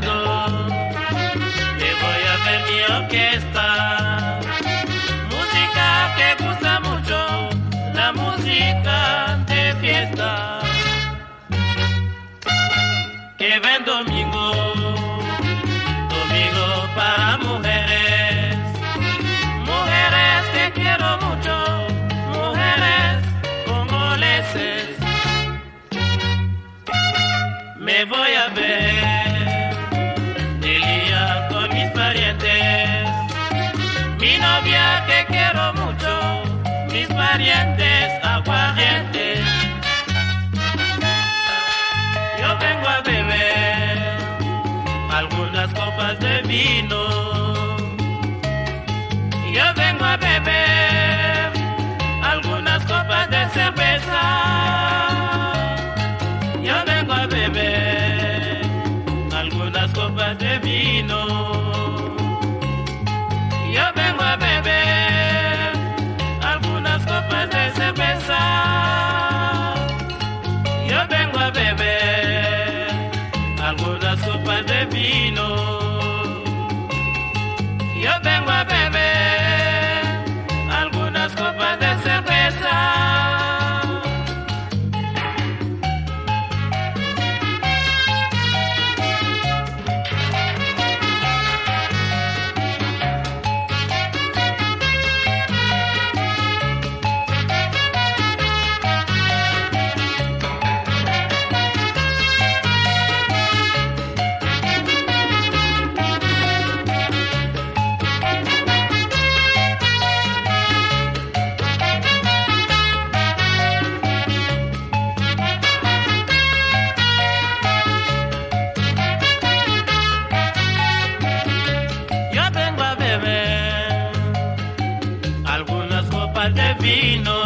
lado. Me voy a ver mi orquesta. Música que gusta mucho, la música de fiesta. Que ven domingo, domingo para mujeres. Mujeres que quiero mucho, mujeres congoleses. Me voy a ver Mi novia que quiero mucho, mis parientes aguardientes. Yo vengo a beber algunas copas de vino. Yo vengo a beber algunas copas de cerveza. Yo vengo a beber algunas copas de vino. Algunas copas de vino. Vino.